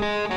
We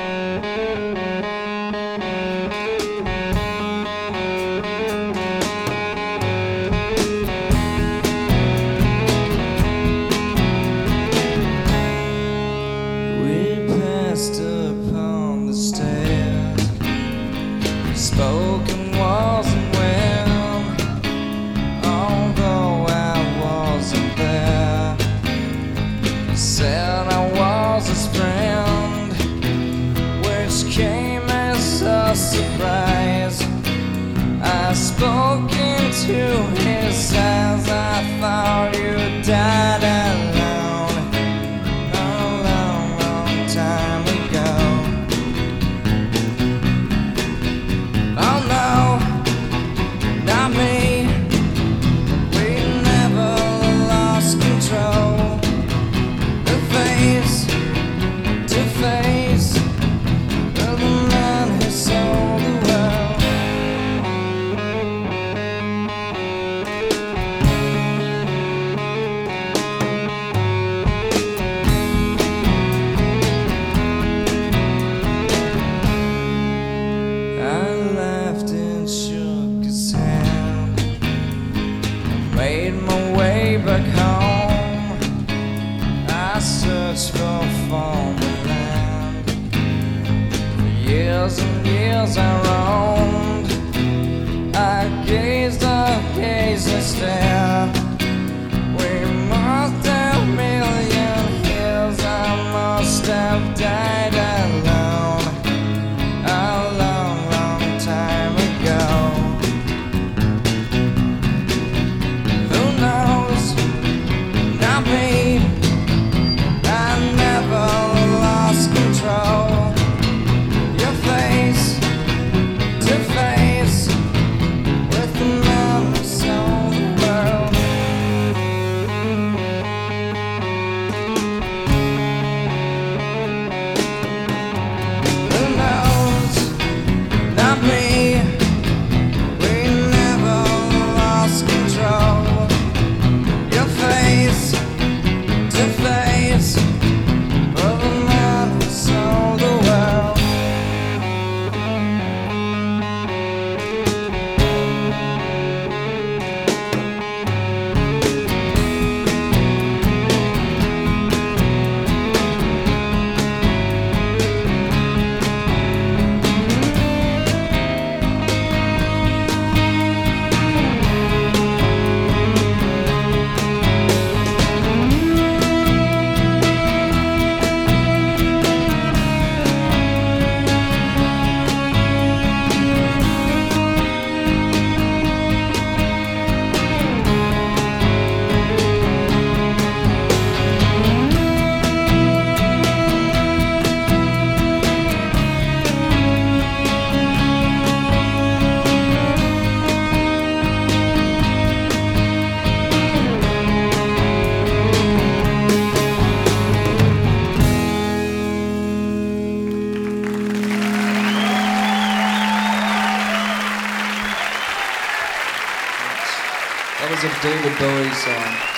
That was a David Bowie song. Um,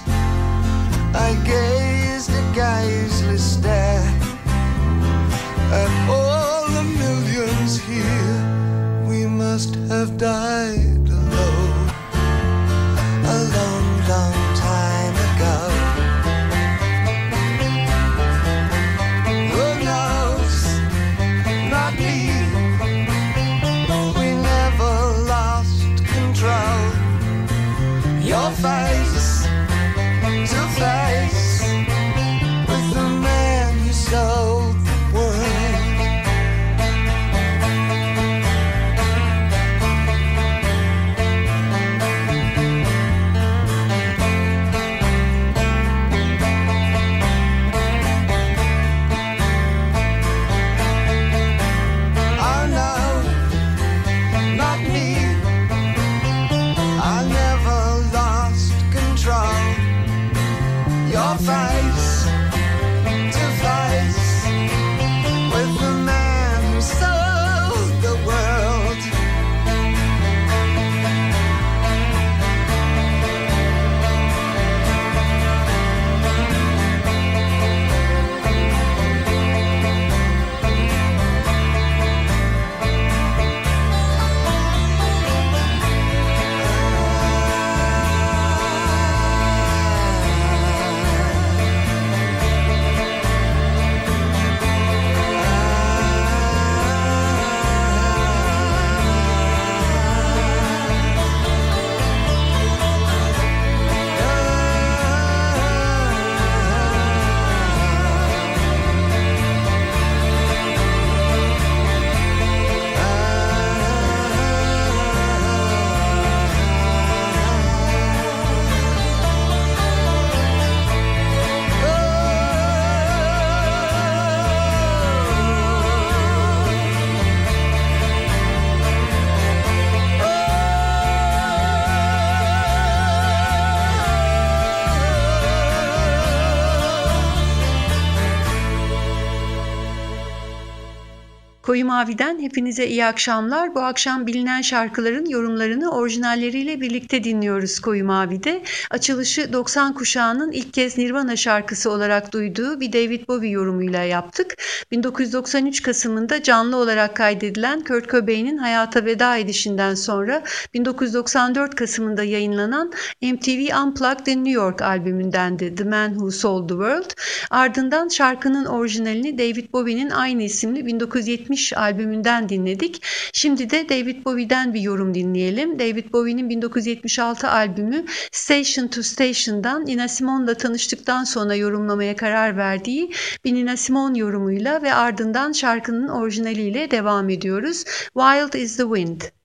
roamed. I gazed a geyserly stare at all the millions here. We must have died Koyu Mavi'den hepinize iyi akşamlar. Bu akşam bilinen şarkıların yorumlarını orijinalleriyle birlikte dinliyoruz Koyu Mavi'de. Açılışı 90 kuşağının ilk kez Nirvana şarkısı olarak duyduğu bir David Bowie yorumuyla yaptık. 1993 Kasım'ında canlı olarak kaydedilen Kurt Cobain'in hayata veda edişinden sonra 1994 Kasım'ında yayınlanan MTV Unplugged in New York albümündendi The Man Who Sold the World. Ardından şarkının orijinalini David Bowie'nin aynı isimli 1970 albümünden dinledik. Şimdi de David Bowie'den bir yorum dinleyelim. David Bowie'nin 1976 albümü Station to Station'dan Nina Simone'la tanıştıktan sonra yorumlamaya karar verdiği bir Nina Simone yorumuyla ve ardından şarkının orijinaliyle devam ediyoruz. Wild is the Wind.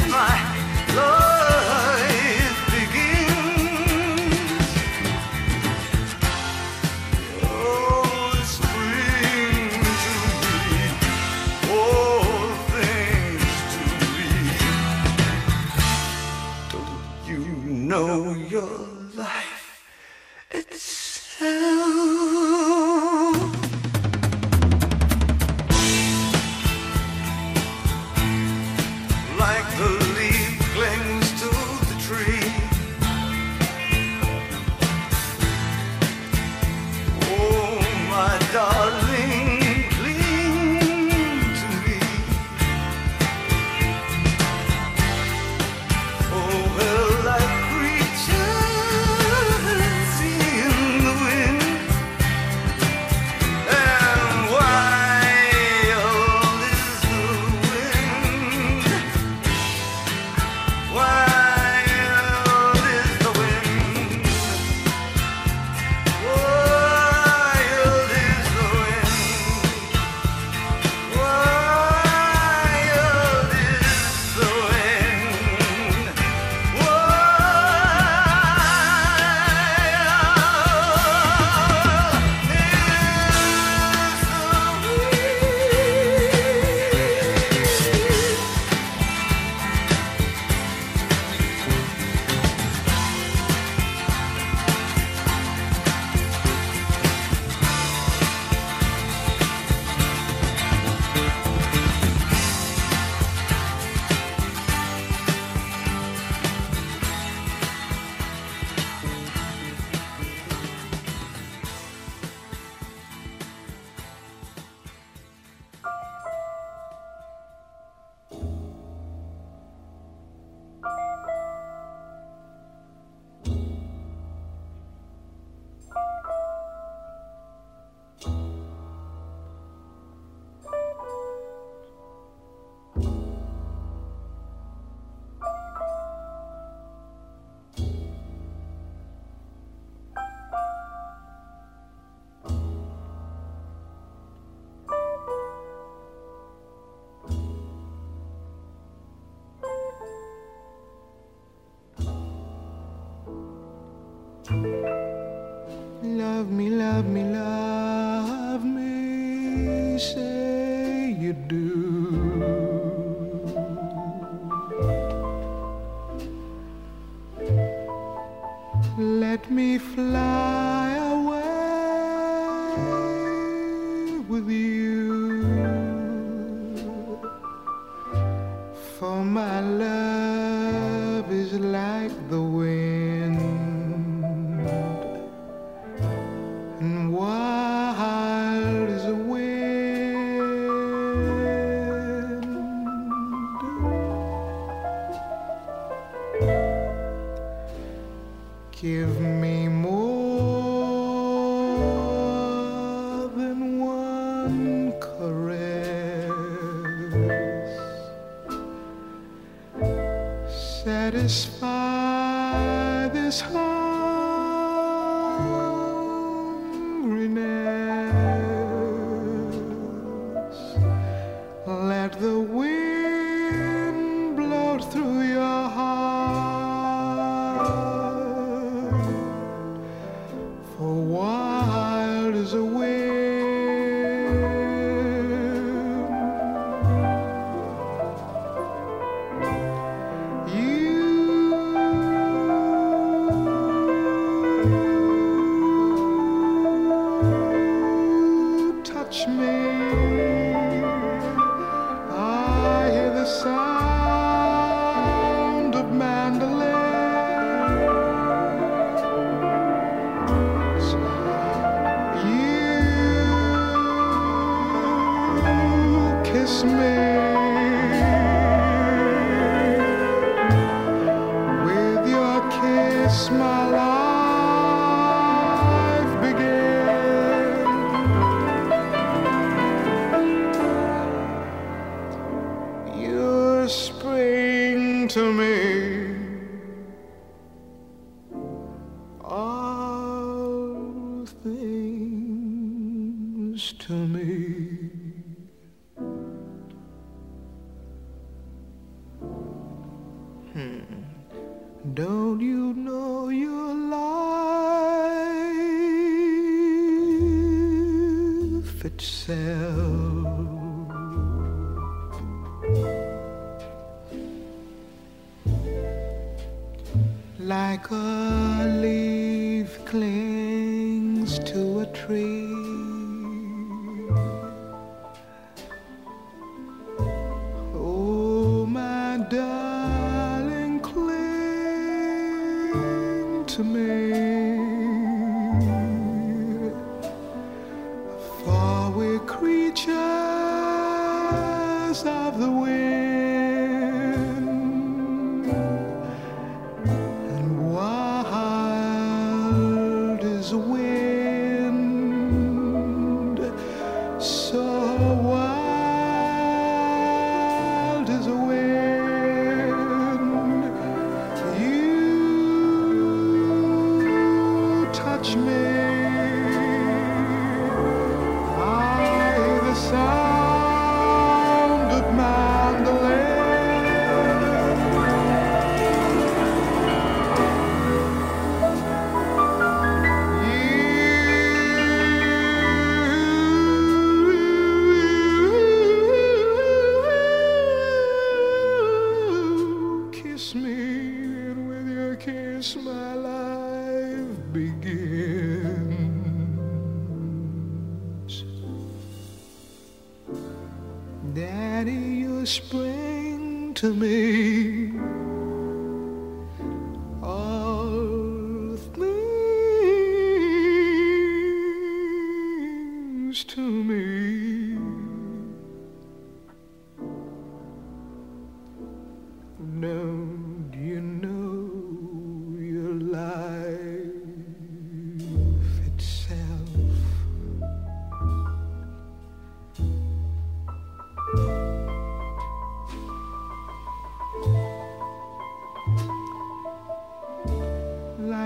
My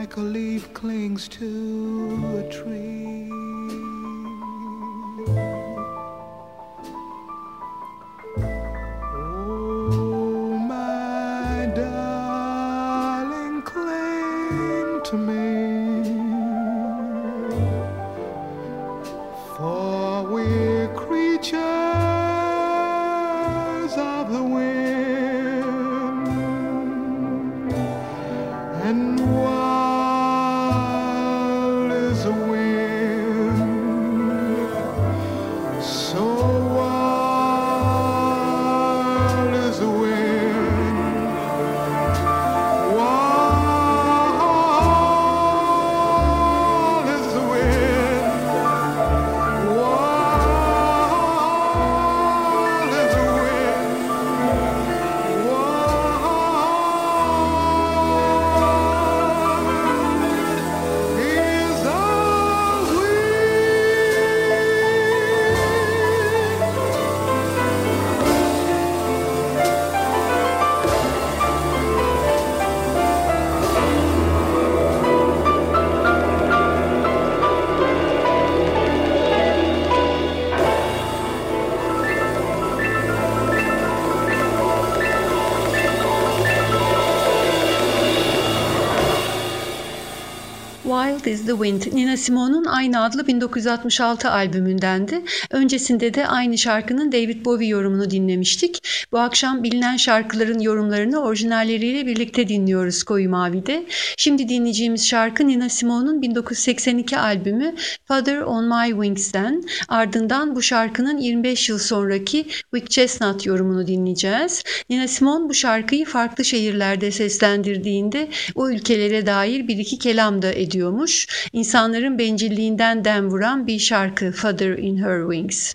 Like a leaf clings to a tree. İs the Wind, Nina Simone'un aynı adlı 1966 albümündendi. Öncesinde de aynı şarkının David Bowie yorumunu dinlemiştik. Bu akşam bilinen şarkıların yorumlarını orijinalleriyle birlikte dinliyoruz Koyu Mavi'de. Şimdi dinleyeceğimiz şarkı Nina Simone'un 1982 albümü Father on My Wings'ten. Ardından bu şarkının 25 yıl sonraki Wick Chestnut yorumunu dinleyeceğiz. Nina Simone bu şarkıyı farklı şehirlerde seslendirdiğinde o ülkelere dair bir iki kelam da ediyormuş. İnsanların bencilliğinden dem vuran bir şarkı Father in Her Wings.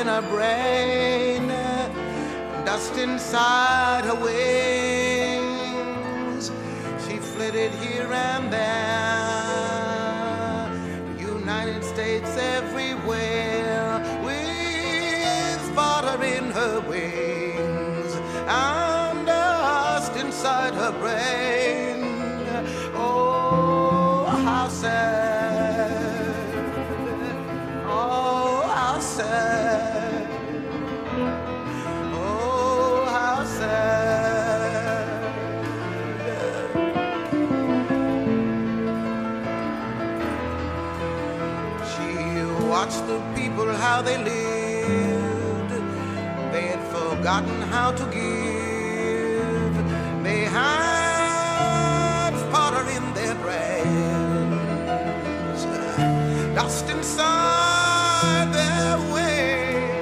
in her brain, dust inside her way. how they lived. They had forgotten how to give. They had powder in their brains, dust inside their way.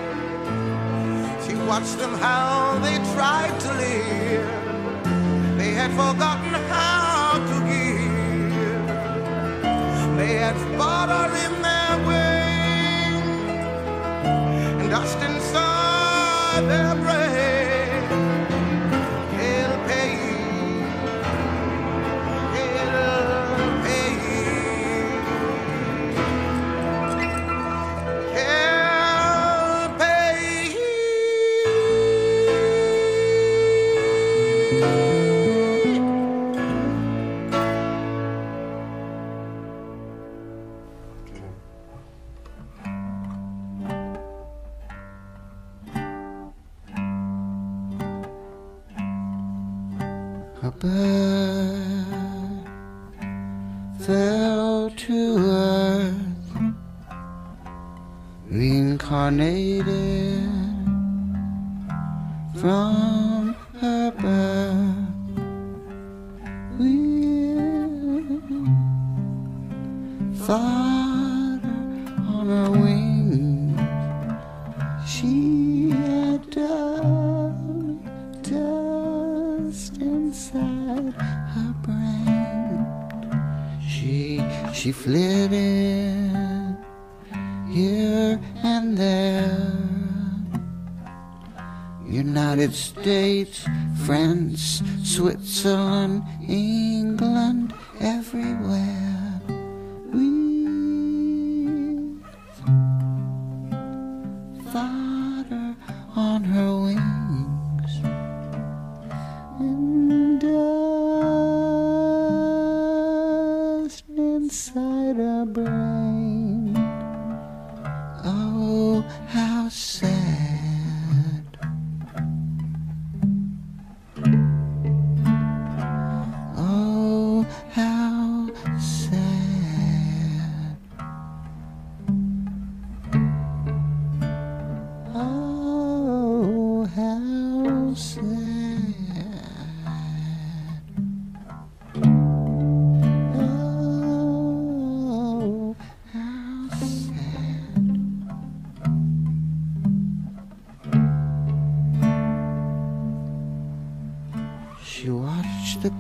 She watched them how. There.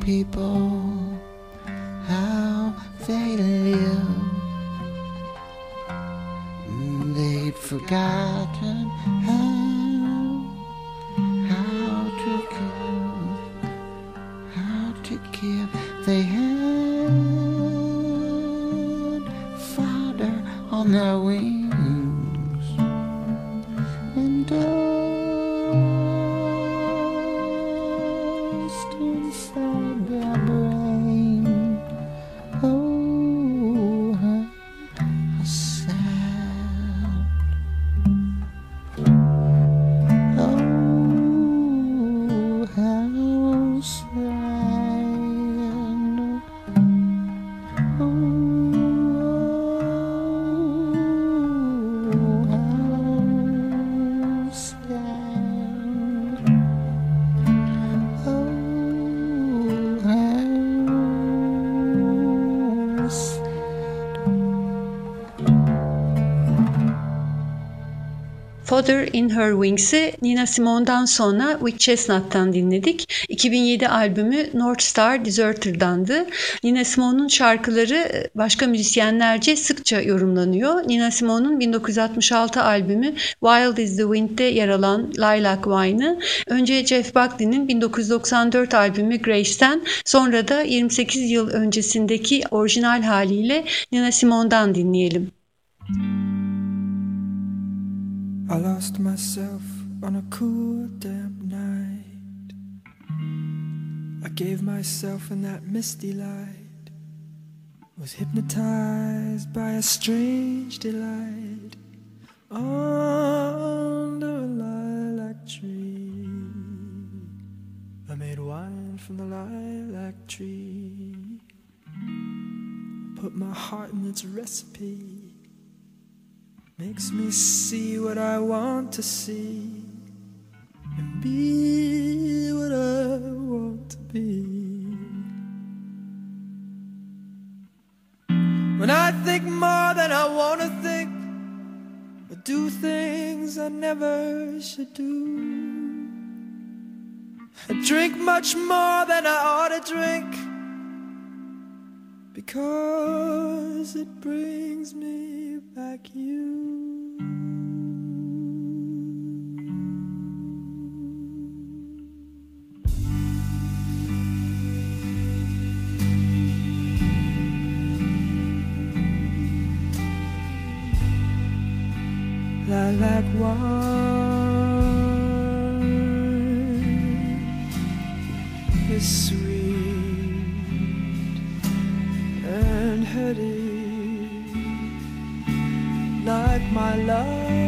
people. Fodder in Her Wings'i Nina Simone'dan sonra With Chestnut'tan dinledik. 2007 albümü North Star Deserter'dandı. Nina Simone'un şarkıları başka müzisyenlerce sıkça yorumlanıyor. Nina Simone'un 1966 albümü Wild is the Wind'de yer alan Lilac Wine'ı önce Jeff Buckley'nin 1994 albümü Grace'ten sonra da 28 yıl öncesindeki orijinal haliyle Nina Simone'dan dinleyelim. I lost myself on a cool, damp night. I gave myself in that misty light. Was hypnotized by a strange delight under a lilac tree. I made wine from the lilac tree. Put my heart in its recipe. Makes me see what I want to see and be what I want to be. When I think more than I want to think, I do things I never should do. I drink much more than I ought to drink because it brings me back you. Lilac wine is sweet and heady like my love.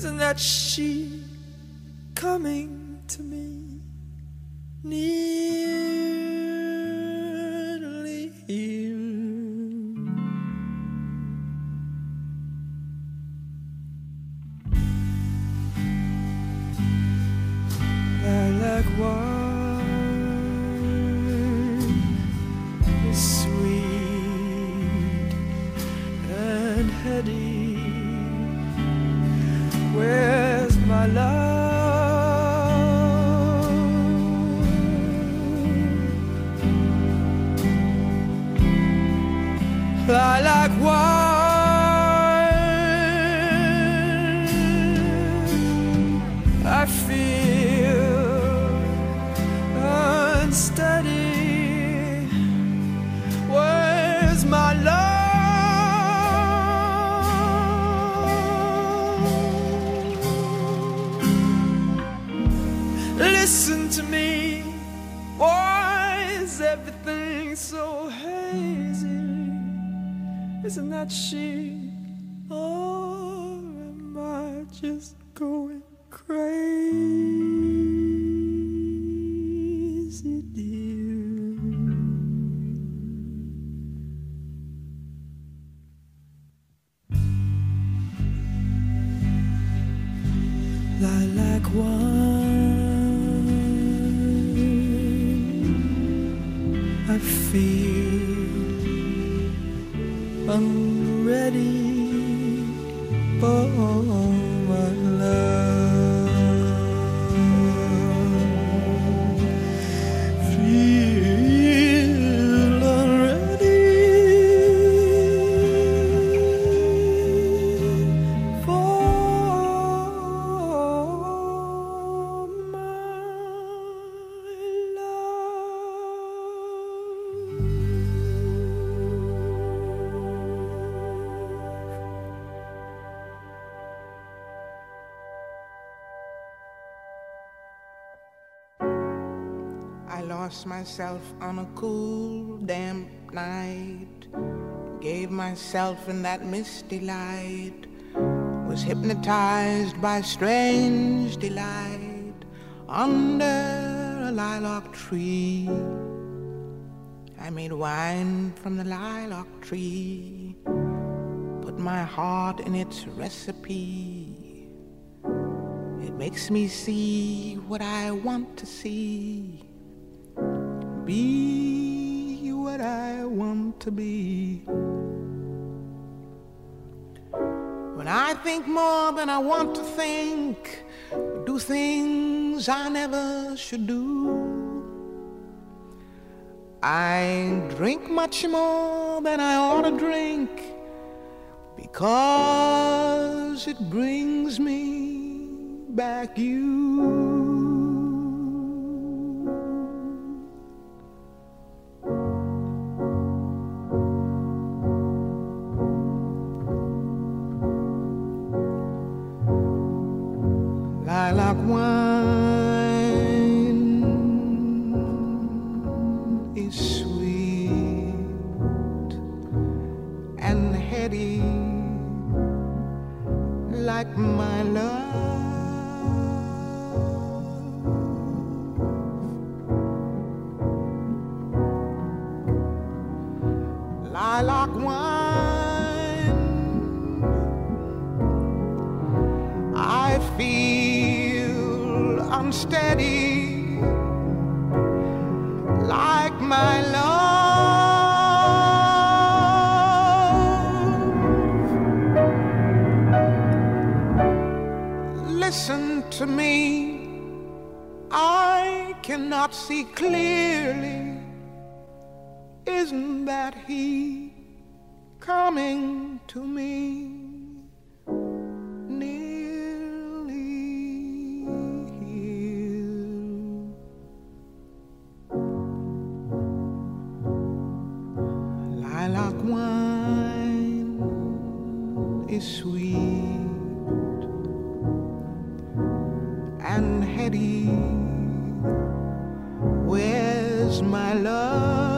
Isn't that she coming to me? Nearly Listen to me. Why is everything so hazy? Isn't that she? Or am I just going crazy, dear? Lilac wine, feel I'm ready myself on a cool, damp night. Gave myself in that misty light. Was hypnotized by strange delight under a lilac tree. I made wine from the lilac tree. Put my heart in its recipe. It makes me see what I want to see. Be what I want to be. When I think more than I want to think, do things I never should do. I drink much more than I ought to drink because it brings me back you. Lilac wine is sweet and heady. Where's my love?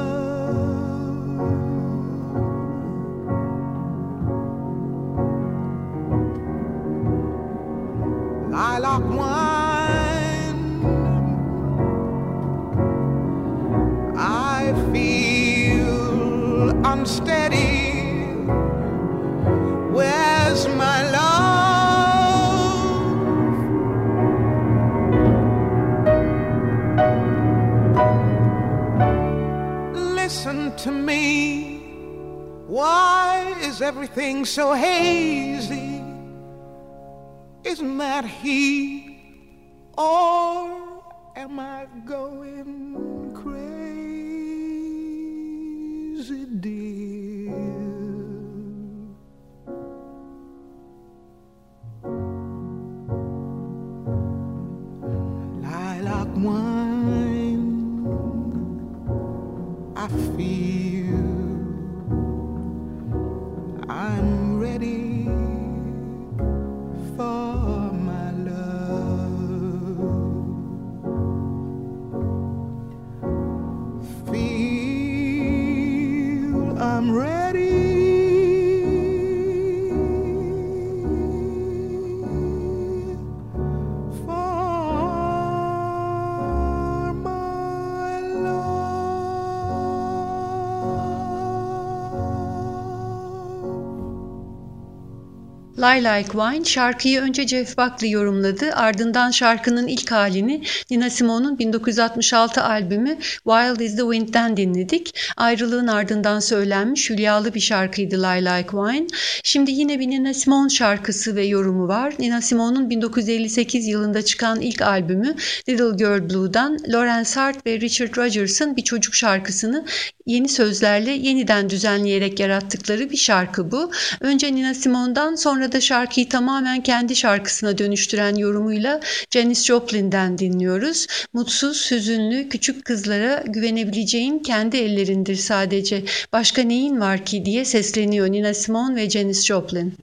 Lilac Wine şarkıyı önce Jeff Buckley yorumladı. Ardından şarkının ilk halini Nina Simone'un 1966 albümü Wild is the Wind'den dinledik. Ayrılığın ardından söylenmiş hülyalı bir şarkıydı Lilac Wine. Şimdi yine bir Nina Simone şarkısı ve yorumu var. Nina Simone'un 1958 yılında çıkan ilk albümü Little Girl Blue'dan Lawrence Hart ve Richard Rodgers'ın bir çocuk şarkısını yeni sözlerle yeniden düzenleyerek yarattıkları bir şarkı bu. Önce Nina Simone'dan sonra da şarkıyı tamamen kendi şarkısına dönüştüren yorumuyla Janis Joplin'den dinliyoruz. Mutsuz, hüzünlü, küçük kızlara güvenebileceğin kendi ellerindir sadece. Başka neyin var ki diye sesleniyor Nina Simone ve Janis Joplin.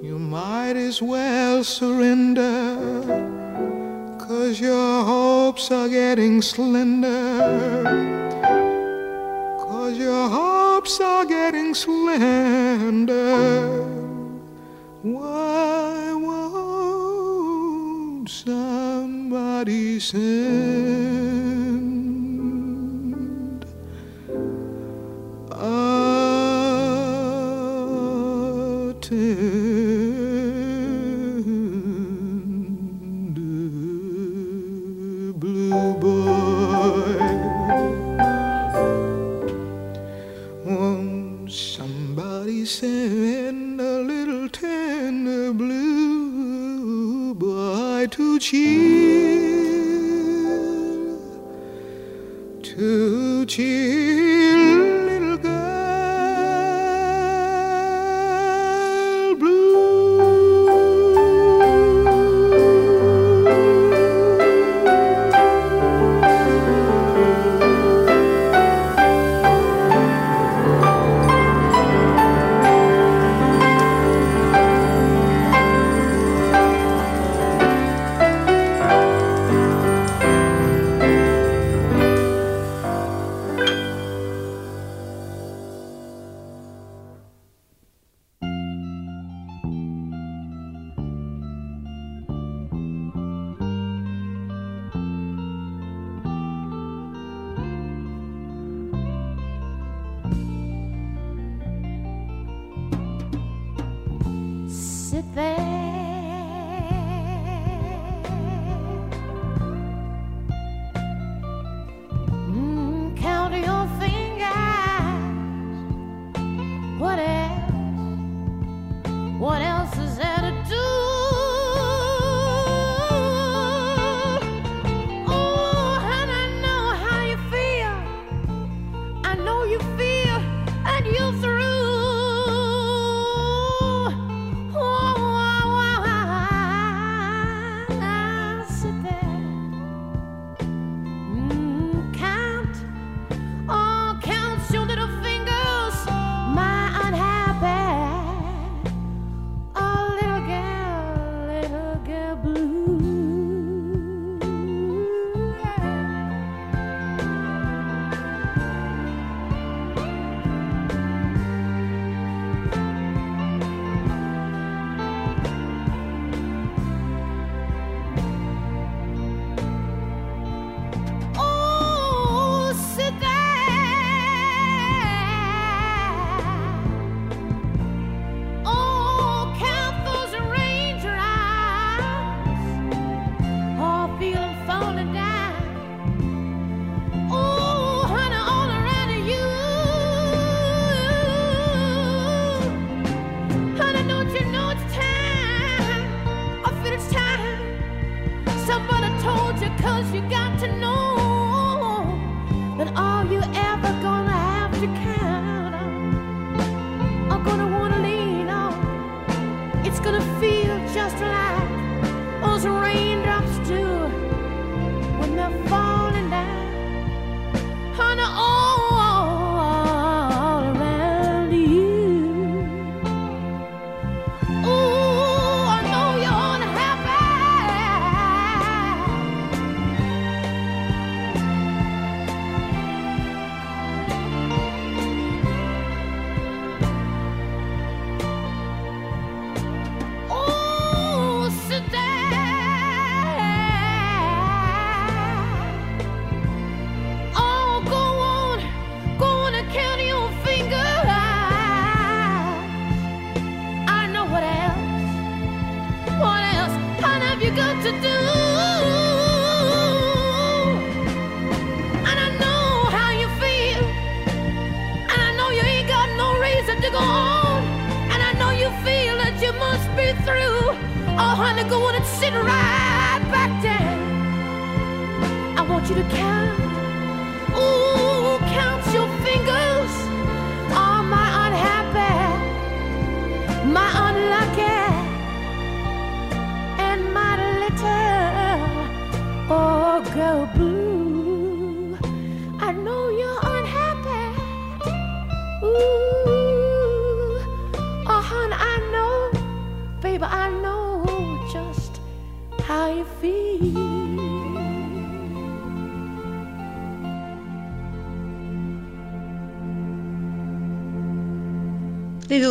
You might as well surrender, cause your hopes are getting slender. Cause your hopes are getting slender. Why won't somebody say?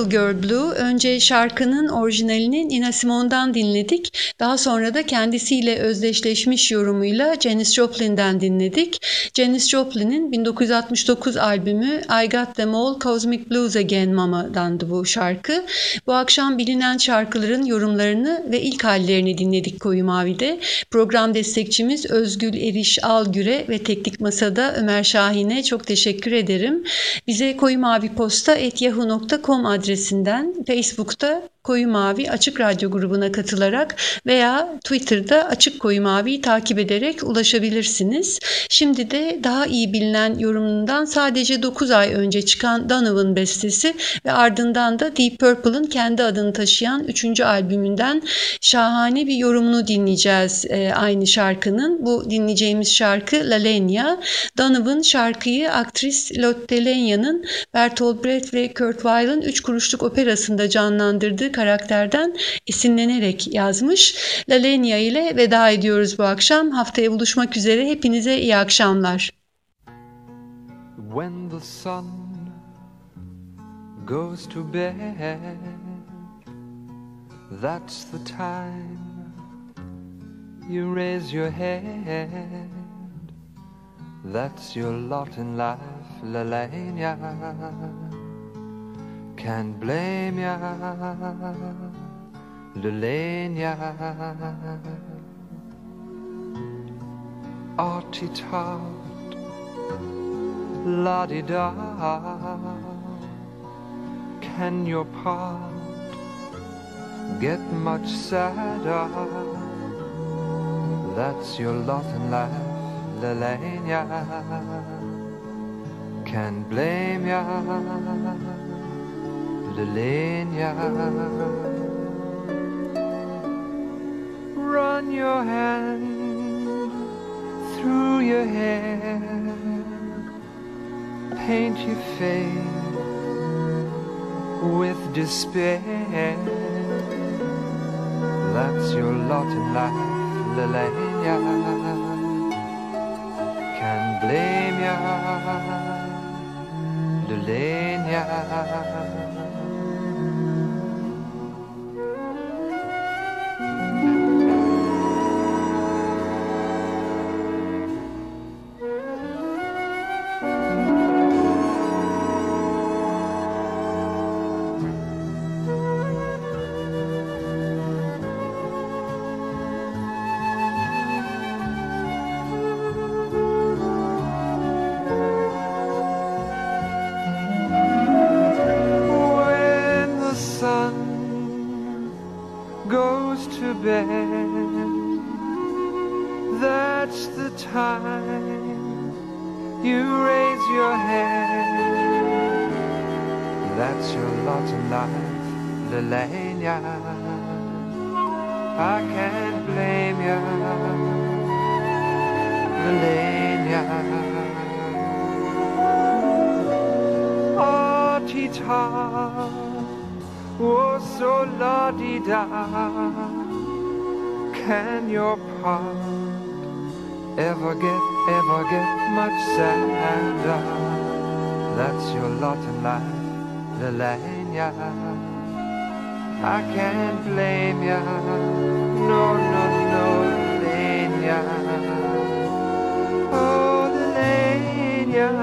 Girl Blue önce şarkının orijinalini Nina Simone'dan dinledik. Daha sonra da kendisiyle özdeşleşmiş yorumuyla Janis Joplin'den dinledik. Janis Joplin'in 1969 albümü I Got Them All Cosmic Blues Again Mama'dandı bu şarkı. Bu akşam bilinen şarkıların yorumlarını ve ilk hallerini dinledik Koyu Mavi'de. Program destekçimiz Özgül Eriş Algüre ve Teknik Masa'da Ömer Şahin'e çok teşekkür ederim. Bize Koyu Mavi Posta yahoo.com adresinden Facebook'ta Koyu Mavi Açık Radyo grubuna katılarak veya Twitter'da Açık Koyu Mavi'yi takip ederek ulaşabilirsiniz. Şimdi de daha iyi bilinen yorumundan sadece 9 ay önce çıkan Donovan bestesi ve ardından da Deep Purple'ın kendi adını taşıyan 3. albümünden şahane bir yorumunu dinleyeceğiz e, aynı şarkının. Bu dinleyeceğimiz şarkı La Lenya. Donovan şarkıyı aktris Lotte Lenya'nın Bertolt Brecht ve Kurt Weill'ın Üç Kuruşluk Operası'nda canlandırdığı karakterden esinlenerek yazmış. La Lenya ile veda ediyoruz bu akşam. Haftaya buluşmak üzere. Hepinize iyi akşamlar. When the sun goes to bed, that's the time you raise your head. That's your lot in life, Lalania. Can't blame ya, Lalena. Artie tart, la di da. Can your part get much sadder? That's your lot in life, Lalena. Can't blame ya, Lalena. Run your hand through your hair, paint your face with despair. That's your lot in life, Lalena. Can't blame ya, Lalena. I can't blame ya, no, no, no, Lalena. Oh, Lalena.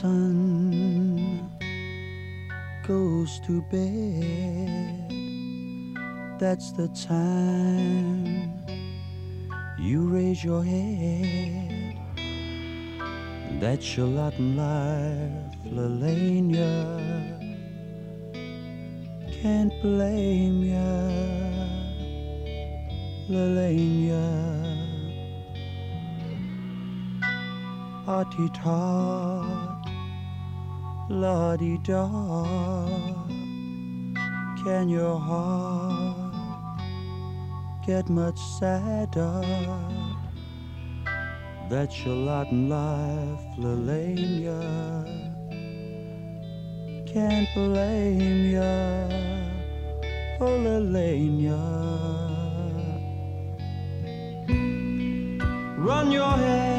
Sun goes to bed. That's the time you raise your head. That's your lot in life, Lalena. Can't blame ya, Lalena. Hearty tot, la-di da. Can your heart get much sadder? That's your lot in life, Lalena. Can't blame ya, oh Lalena. Run your hand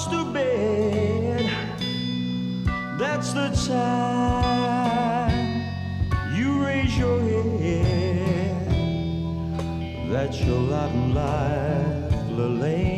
goes to bed. That's the time you raise your head. That's your lot in life, Lalena.